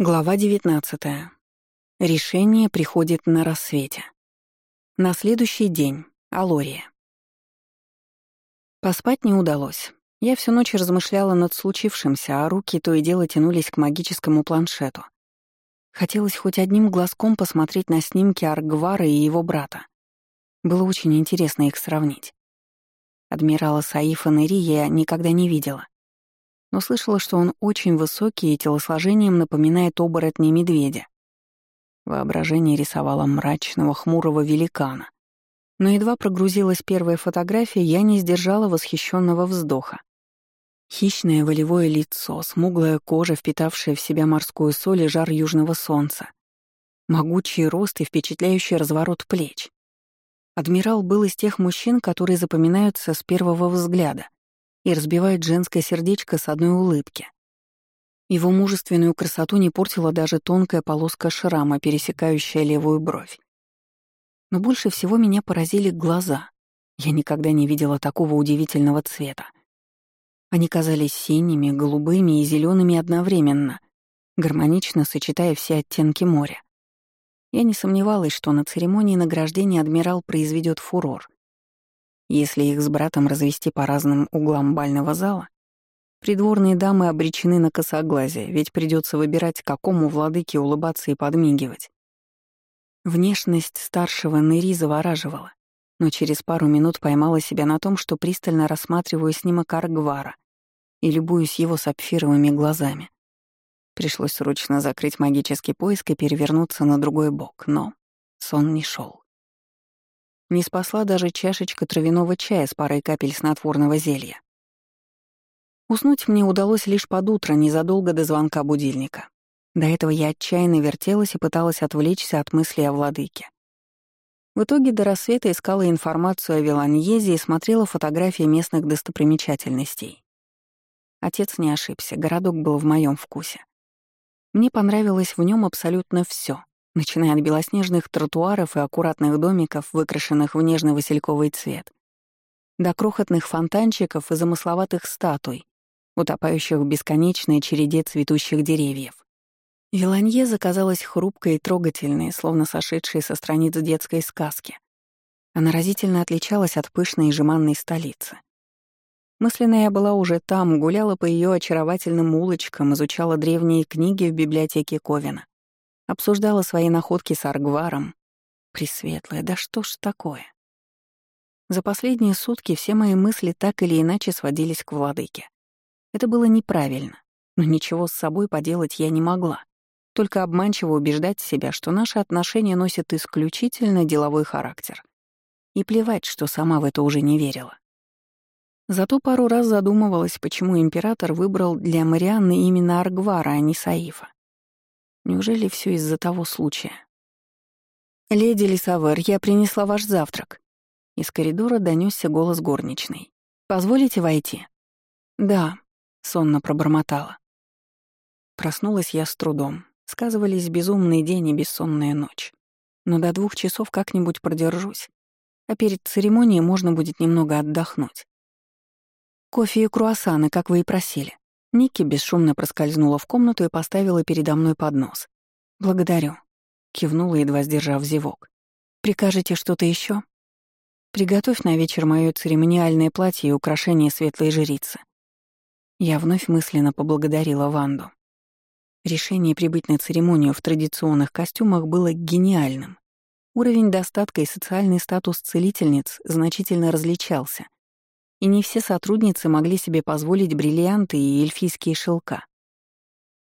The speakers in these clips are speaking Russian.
Глава 19. Решение приходит на рассвете. На следующий день. Алория. Поспать не удалось. Я всю ночь размышляла над случившимся, а руки то и дело тянулись к магическому планшету. Хотелось хоть одним глазком посмотреть на снимки Аргвара и его брата. Было очень интересно их сравнить. Адмирала Саифа Нери я никогда не видела но слышала, что он очень высокий и телосложением напоминает оборотня медведя. Воображение рисовало мрачного, хмурого великана. Но едва прогрузилась первая фотография, я не сдержала восхищенного вздоха. Хищное волевое лицо, смуглая кожа, впитавшая в себя морскую соль и жар южного солнца. Могучий рост и впечатляющий разворот плеч. Адмирал был из тех мужчин, которые запоминаются с первого взгляда и разбивает женское сердечко с одной улыбки. Его мужественную красоту не портила даже тонкая полоска шрама, пересекающая левую бровь. Но больше всего меня поразили глаза. Я никогда не видела такого удивительного цвета. Они казались синими, голубыми и зелеными одновременно, гармонично сочетая все оттенки моря. Я не сомневалась, что на церемонии награждения адмирал произведет фурор. Если их с братом развести по разным углам бального зала, придворные дамы обречены на косоглазие, ведь придется выбирать, какому владыке улыбаться и подмигивать. Внешность старшего Нэри завораживала, но через пару минут поймала себя на том, что пристально рассматриваю снимок Аргвара и любуюсь его сапфировыми глазами. Пришлось срочно закрыть магический поиск и перевернуться на другой бок, но сон не шел. Не спасла даже чашечка травяного чая с парой капель снотворного зелья. Уснуть мне удалось лишь под утро, незадолго до звонка будильника. До этого я отчаянно вертелась и пыталась отвлечься от мыслей о владыке. В итоге до рассвета искала информацию о Виланьезе и смотрела фотографии местных достопримечательностей. Отец не ошибся, городок был в моем вкусе. Мне понравилось в нем абсолютно все начиная от белоснежных тротуаров и аккуратных домиков, выкрашенных в нежный васильковый цвет, до крохотных фонтанчиков и замысловатых статуй, утопающих в бесконечной череде цветущих деревьев. Виланье заказалась хрупкой и трогательной, словно сошедшей со страниц детской сказки. Она разительно отличалась от пышной и жеманной столицы. Мысленно я была уже там, гуляла по ее очаровательным улочкам, изучала древние книги в библиотеке Ковина. Обсуждала свои находки с Аргваром. Пресветлая, да что ж такое? За последние сутки все мои мысли так или иначе сводились к владыке. Это было неправильно, но ничего с собой поделать я не могла. Только обманчиво убеждать себя, что наши отношения носят исключительно деловой характер. И плевать, что сама в это уже не верила. Зато пару раз задумывалась, почему император выбрал для Марианны именно Аргвара, а не Саифа. Неужели все из-за того случая? «Леди Лисавер, я принесла ваш завтрак». Из коридора донесся голос горничной. «Позволите войти?» «Да», — сонно пробормотала. Проснулась я с трудом. Сказывались безумный день и бессонная ночь. Но до двух часов как-нибудь продержусь. А перед церемонией можно будет немного отдохнуть. Кофе и круассаны, как вы и просили. Ники бесшумно проскользнула в комнату и поставила передо мной поднос. «Благодарю», — кивнула, едва сдержав зевок. «Прикажете что-то еще? Приготовь на вечер мое церемониальное платье и украшение светлой жрицы». Я вновь мысленно поблагодарила Ванду. Решение прибыть на церемонию в традиционных костюмах было гениальным. Уровень достатка и социальный статус целительниц значительно различался — и не все сотрудницы могли себе позволить бриллианты и эльфийские шелка.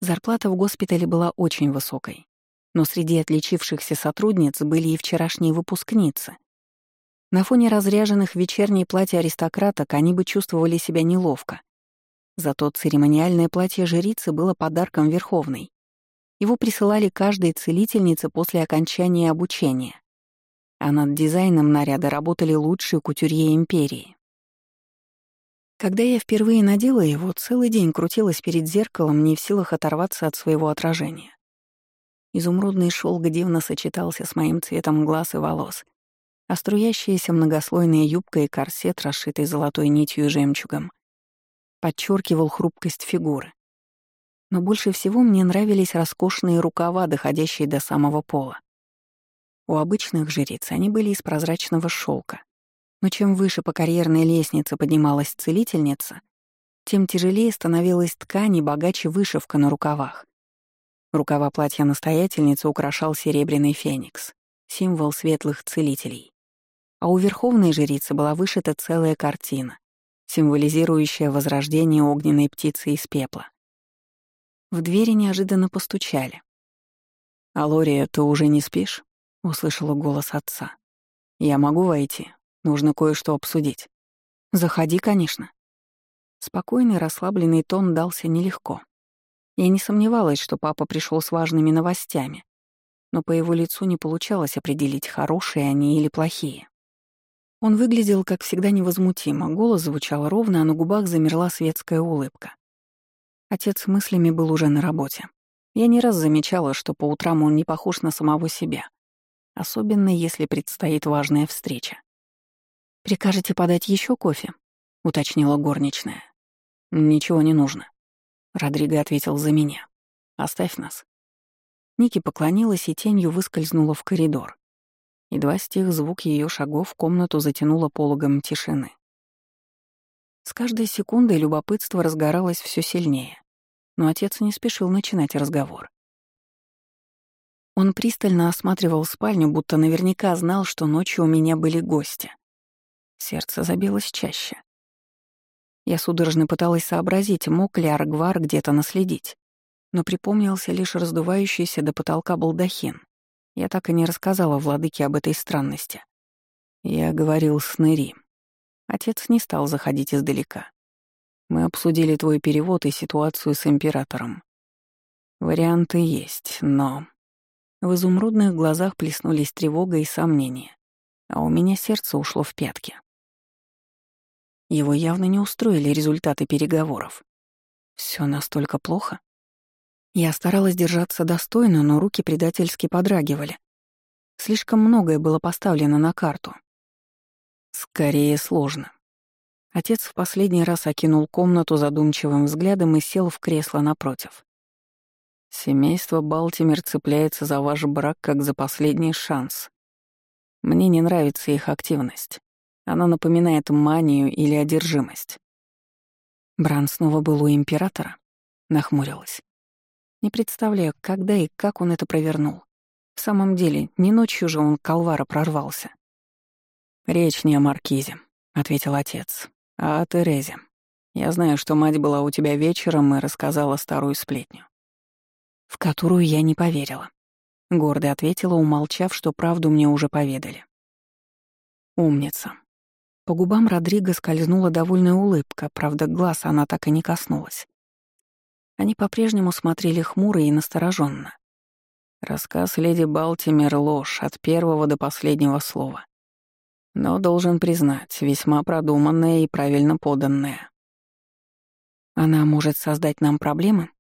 Зарплата в госпитале была очень высокой, но среди отличившихся сотрудниц были и вчерашние выпускницы. На фоне разряженных в вечерние платья аристократок они бы чувствовали себя неловко. Зато церемониальное платье жрицы было подарком Верховной. Его присылали каждой целительнице после окончания обучения. А над дизайном наряда работали лучшие кутюрье империи. Когда я впервые надела его, целый день крутилась перед зеркалом, не в силах оторваться от своего отражения. Изумрудный шелк дивно сочетался с моим цветом глаз и волос, а струящаяся многослойная юбка и корсет, расшитый золотой нитью и жемчугом, подчеркивал хрупкость фигуры. Но больше всего мне нравились роскошные рукава, доходящие до самого пола. У обычных жриц они были из прозрачного шелка. Но чем выше по карьерной лестнице поднималась целительница, тем тяжелее становилась ткань и богаче вышивка на рукавах. Рукава платья настоятельницы украшал серебряный феникс, символ светлых целителей. А у верховной жрицы была вышита целая картина, символизирующая возрождение огненной птицы из пепла. В двери неожиданно постучали. «Алория, ты уже не спишь?» — услышала голос отца. «Я могу войти? Нужно кое-что обсудить». «Заходи, конечно». Спокойный, расслабленный тон дался нелегко. Я не сомневалась, что папа пришел с важными новостями, но по его лицу не получалось определить, хорошие они или плохие. Он выглядел, как всегда, невозмутимо, голос звучал ровно, а на губах замерла светская улыбка. Отец мыслями был уже на работе. Я не раз замечала, что по утрам он не похож на самого себя, особенно если предстоит важная встреча. «Прикажете подать еще кофе?» — уточнила горничная. «Ничего не нужно», Родриго ответил за меня. «Оставь нас». Ники поклонилась и тенью выскользнула в коридор. Едва стих звук ее шагов, комнату затянуло пологом тишины. С каждой секундой любопытство разгоралось все сильнее, но отец не спешил начинать разговор. Он пристально осматривал спальню, будто наверняка знал, что ночью у меня были гости. Сердце забилось чаще. Я судорожно пыталась сообразить, мог ли Аргвар где-то наследить. Но припомнился лишь раздувающийся до потолка балдахин. Я так и не рассказала владыке об этой странности. Я говорил с Нэри. Отец не стал заходить издалека. Мы обсудили твой перевод и ситуацию с императором. Варианты есть, но... В изумрудных глазах плеснулись тревога и сомнения, а у меня сердце ушло в пятки. Его явно не устроили результаты переговоров. Все настолько плохо? Я старалась держаться достойно, но руки предательски подрагивали. Слишком многое было поставлено на карту. Скорее сложно. Отец в последний раз окинул комнату задумчивым взглядом и сел в кресло напротив. Семейство Балтимер цепляется за ваш брак как за последний шанс. Мне не нравится их активность. Она напоминает манию или одержимость. Бран снова был у императора? Нахмурилась. Не представляю, когда и как он это провернул. В самом деле, не ночью же он к Алвара прорвался. «Речь не о Маркизе», — ответил отец, — «а о Терезе. Я знаю, что мать была у тебя вечером и рассказала старую сплетню». В которую я не поверила. Гордо ответила, умолчав, что правду мне уже поведали. «Умница. По губам Родриго скользнула довольная улыбка, правда, глаз она так и не коснулась. Они по-прежнему смотрели хмуро и настороженно. Рассказ леди Балтимер — ложь от первого до последнего слова. Но, должен признать, весьма продуманная и правильно поданная. «Она может создать нам проблемы?»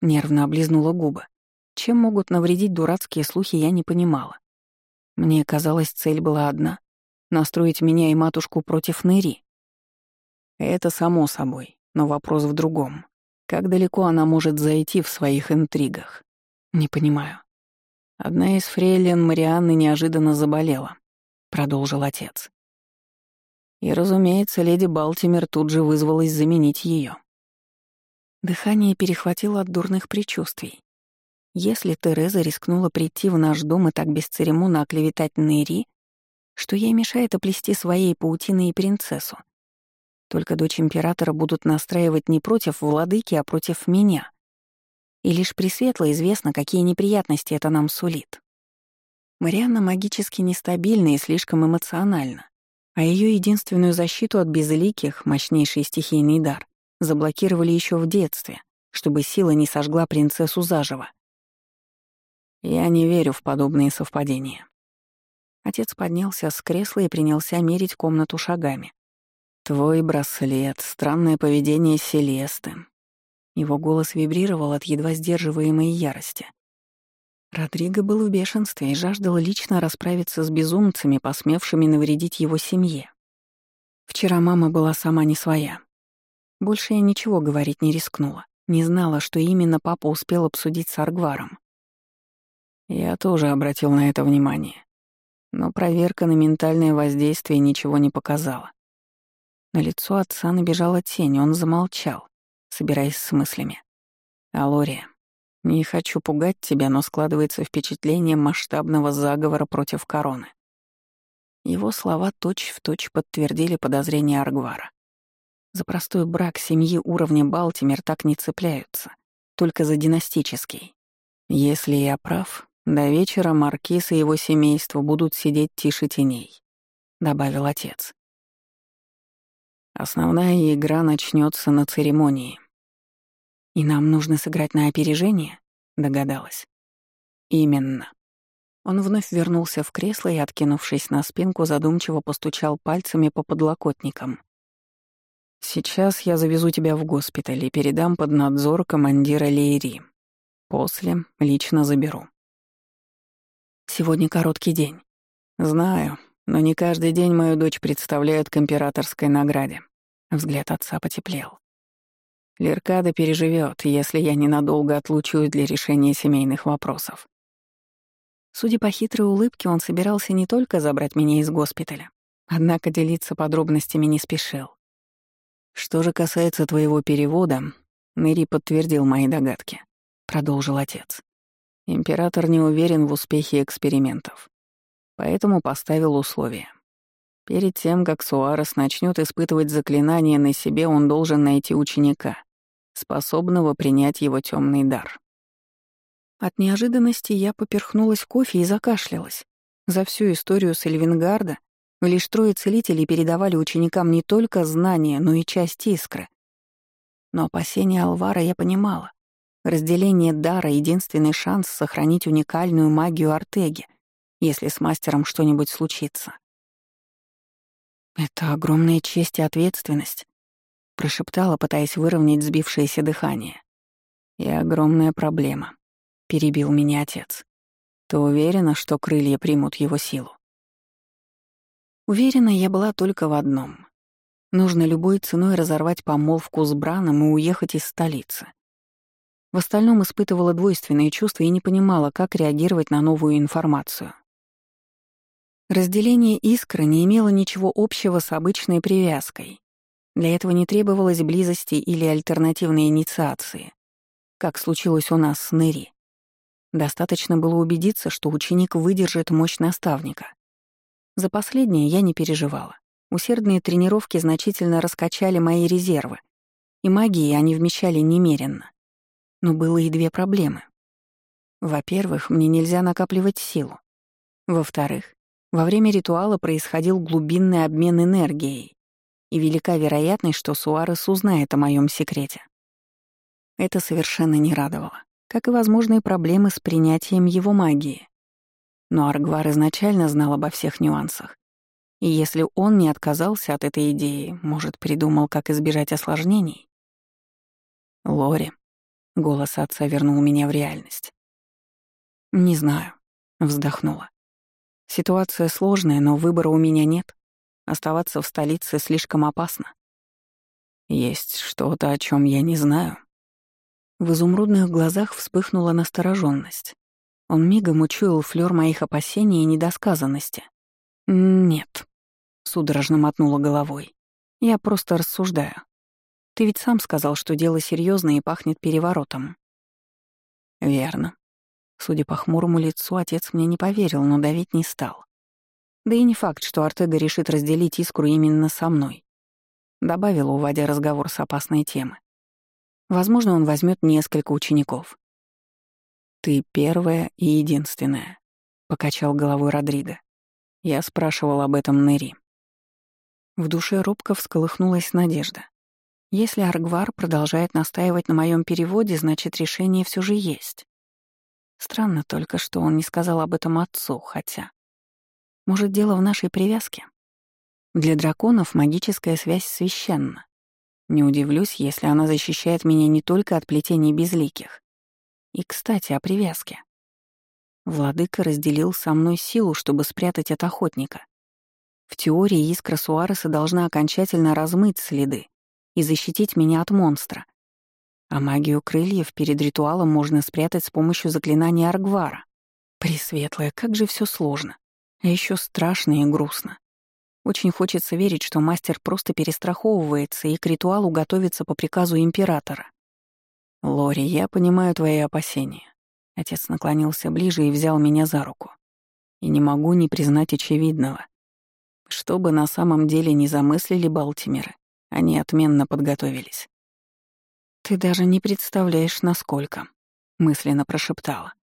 Нервно облизнула губы. Чем могут навредить дурацкие слухи, я не понимала. Мне казалось, цель была одна Настроить меня и матушку против Нэри? Это само собой, но вопрос в другом. Как далеко она может зайти в своих интригах? Не понимаю. Одна из фрейлин Марианны неожиданно заболела, продолжил отец. И, разумеется, леди Балтимер тут же вызвалась заменить ее. Дыхание перехватило от дурных предчувствий. Если Тереза рискнула прийти в наш дом и так бесцеремонно оклеветать Нэри, что ей мешает оплести своей паутиной и принцессу. Только дочь императора будут настраивать не против владыки, а против меня. И лишь Пресветло известно, какие неприятности это нам сулит. Марианна магически нестабильна и слишком эмоциональна, а ее единственную защиту от безликих, мощнейший стихийный дар, заблокировали еще в детстве, чтобы сила не сожгла принцессу заживо. Я не верю в подобные совпадения. Отец поднялся с кресла и принялся мерить комнату шагами. «Твой браслет, странное поведение Селесты». Его голос вибрировал от едва сдерживаемой ярости. Родриго был в бешенстве и жаждал лично расправиться с безумцами, посмевшими навредить его семье. Вчера мама была сама не своя. Больше я ничего говорить не рискнула. Не знала, что именно папа успел обсудить с Аргваром. Я тоже обратил на это внимание. Но проверка на ментальное воздействие ничего не показала. На лицо отца набежала тень, он замолчал, собираясь с мыслями. «Алория, не хочу пугать тебя, но складывается впечатление масштабного заговора против короны». Его слова точь-в-точь точь подтвердили подозрения Аргвара. За простой брак семьи уровня Балтимер так не цепляются, только за династический. Если я прав, до вечера Маркиз и его семейство будут сидеть тише теней, добавил отец. Основная игра начнется на церемонии. И нам нужно сыграть на опережение, догадалась. Именно. Он вновь вернулся в кресло и, откинувшись на спинку, задумчиво постучал пальцами по подлокотникам. Сейчас я завезу тебя в госпиталь и передам под надзор командира Лейри. После лично заберу. Сегодня короткий день. Знаю, но не каждый день мою дочь представляют к императорской награде. Взгляд отца потеплел. Леркада переживет, если я ненадолго отлучусь для решения семейных вопросов. Судя по хитрой улыбке, он собирался не только забрать меня из госпиталя, однако делиться подробностями не спешил. «Что же касается твоего перевода, Нэри подтвердил мои догадки», — продолжил отец. «Император не уверен в успехе экспериментов, поэтому поставил условия. Перед тем, как Суарес начнет испытывать заклинание на себе, он должен найти ученика, способного принять его темный дар». От неожиданности я поперхнулась кофе и закашлялась. За всю историю Сальвингарда Лишь трое целителей передавали ученикам не только знания, но и часть искры. Но опасения Алвара я понимала. Разделение дара — единственный шанс сохранить уникальную магию Артеги, если с мастером что-нибудь случится. «Это огромная честь и ответственность», — прошептала, пытаясь выровнять сбившееся дыхание. «И огромная проблема», — перебил меня отец. «Ты уверена, что крылья примут его силу?» Уверена я была только в одном. Нужно любой ценой разорвать помолвку с Браном и уехать из столицы. В остальном испытывала двойственные чувства и не понимала, как реагировать на новую информацию. Разделение искры не имело ничего общего с обычной привязкой. Для этого не требовалось близости или альтернативной инициации, как случилось у нас с Нэри. Достаточно было убедиться, что ученик выдержит мощь наставника. За последнее я не переживала. Усердные тренировки значительно раскачали мои резервы, и магии они вмещали немеренно. Но было и две проблемы. Во-первых, мне нельзя накапливать силу. Во-вторых, во время ритуала происходил глубинный обмен энергией, и велика вероятность, что Суарес узнает о моем секрете. Это совершенно не радовало, как и возможные проблемы с принятием его магии. Но Аргвар изначально знал обо всех нюансах. И если он не отказался от этой идеи, может, придумал, как избежать осложнений? Лори. Голос отца вернул меня в реальность. «Не знаю», — вздохнула. «Ситуация сложная, но выбора у меня нет. Оставаться в столице слишком опасно». «Есть что-то, о чем я не знаю». В изумрудных глазах вспыхнула настороженность. Он мигом учуял флёр моих опасений и недосказанности. «Нет», — судорожно мотнула головой. «Я просто рассуждаю. Ты ведь сам сказал, что дело серьезное и пахнет переворотом». «Верно». Судя по хмурому лицу, отец мне не поверил, но давить не стал. Да и не факт, что Артега решит разделить искру именно со мной. Добавила, уводя разговор с опасной темы. Возможно, он возьмет несколько учеников. «Ты первая и единственная», — покачал головой Родриго. Я спрашивал об этом Нэри. В душе робко всколыхнулась надежда. Если Аргвар продолжает настаивать на моем переводе, значит, решение все же есть. Странно только, что он не сказал об этом отцу, хотя... Может, дело в нашей привязке? Для драконов магическая связь священна. Не удивлюсь, если она защищает меня не только от плетений безликих, и, кстати, о привязке. Владыка разделил со мной силу, чтобы спрятать от охотника. В теории искра Суареса должна окончательно размыть следы и защитить меня от монстра. А магию крыльев перед ритуалом можно спрятать с помощью заклинания Аргвара. Пресветлая, как же все сложно. А еще страшно и грустно. Очень хочется верить, что мастер просто перестраховывается и к ритуалу готовится по приказу императора. «Лори, я понимаю твои опасения». Отец наклонился ближе и взял меня за руку. И не могу не признать очевидного. Что бы на самом деле не замыслили Балтимеры, они отменно подготовились. «Ты даже не представляешь, насколько», — мысленно прошептала.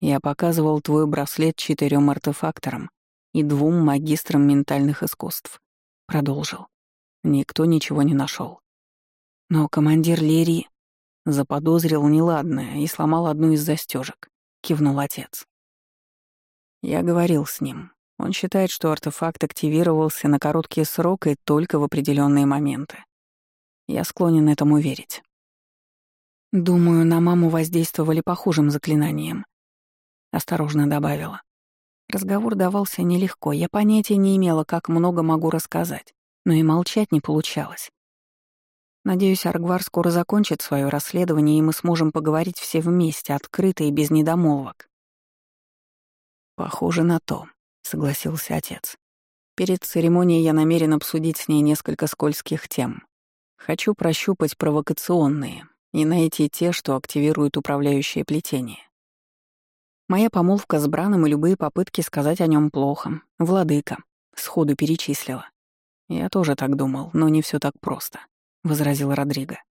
«Я показывал твой браслет четырем артефакторам и двум магистрам ментальных искусств», — продолжил. Никто ничего не нашел. Но командир Лерии заподозрил неладное и сломал одну из застежек, кивнул отец. Я говорил с ним. Он считает, что артефакт активировался на короткий срок и только в определенные моменты. Я склонен этому верить. Думаю, на маму воздействовали похожим заклинанием. Осторожно добавила. Разговор давался нелегко, я понятия не имела, как много могу рассказать, но и молчать не получалось. Надеюсь, Аргвар скоро закончит свое расследование, и мы сможем поговорить все вместе, открыто и без недомолвок. «Похоже на то», — согласился отец. «Перед церемонией я намерен обсудить с ней несколько скользких тем. Хочу прощупать провокационные, и найти те, что активируют управляющее плетение. Моя помолвка с Браном и любые попытки сказать о нем плохо. Владыка. Сходу перечислила. Я тоже так думал, но не все так просто, — возразил Родриго.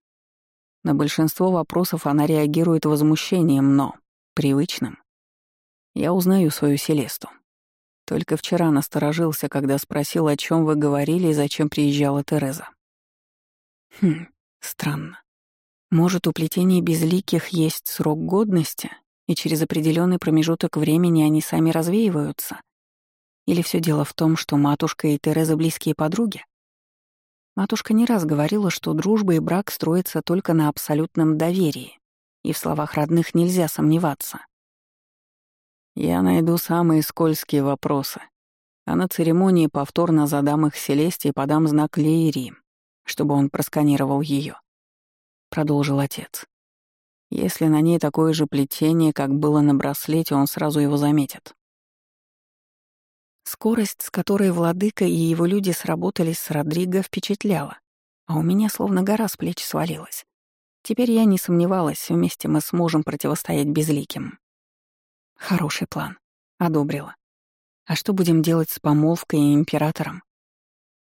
На большинство вопросов она реагирует возмущением, но привычным. Я узнаю свою Селесту. Только вчера насторожился, когда спросил, о чем вы говорили и зачем приезжала Тереза. Хм, странно. Может, у плетений безликих есть срок годности, и через определенный промежуток времени они сами развеиваются? Или все дело в том, что матушка и Тереза близкие подруги? Матушка не раз говорила, что дружба и брак строятся только на абсолютном доверии, и в словах родных нельзя сомневаться. Я найду самые скользкие вопросы, а на церемонии повторно задам их Селесте и подам знак Лейри, чтобы он просканировал ее продолжил отец. Если на ней такое же плетение, как было на браслете, он сразу его заметит. Скорость, с которой владыка и его люди сработались с Родриго, впечатляла, а у меня словно гора с плеч свалилась. Теперь я не сомневалась, вместе мы сможем противостоять безликим. Хороший план. Одобрила. А что будем делать с помолвкой и императором?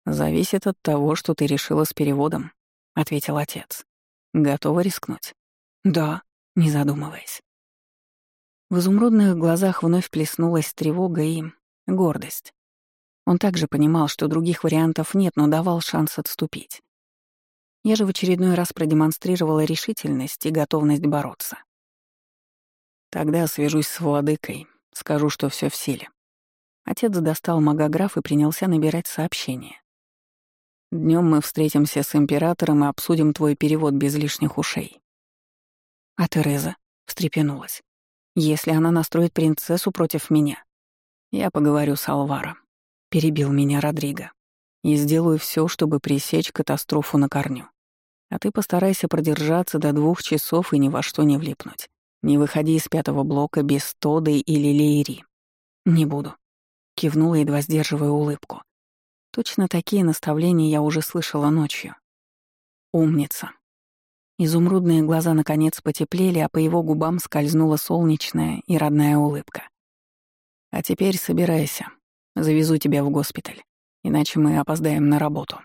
Зависит от того, что ты решила с переводом, ответил отец. Готова рискнуть? Да, не задумываясь. В изумрудных глазах вновь плеснулась тревога и гордость. Он также понимал, что других вариантов нет, но давал шанс отступить. Я же в очередной раз продемонстрировала решительность и готовность бороться. Тогда свяжусь с владыкой, скажу, что все в силе. Отец достал магограф и принялся набирать сообщение. Днем мы встретимся с императором и обсудим твой перевод без лишних ушей». А Тереза встрепенулась. «Если она настроит принцессу против меня, я поговорю с Алваром», — перебил меня Родриго. «И сделаю все, чтобы пресечь катастрофу на корню. А ты постарайся продержаться до двух часов и ни во что не влипнуть. Не выходи из пятого блока без Тоды или Лейри». «Не буду», — кивнула, едва сдерживая улыбку. Точно такие наставления я уже слышала ночью. Умница. Изумрудные глаза наконец потеплели, а по его губам скользнула солнечная и родная улыбка. «А теперь собирайся. Завезу тебя в госпиталь, иначе мы опоздаем на работу».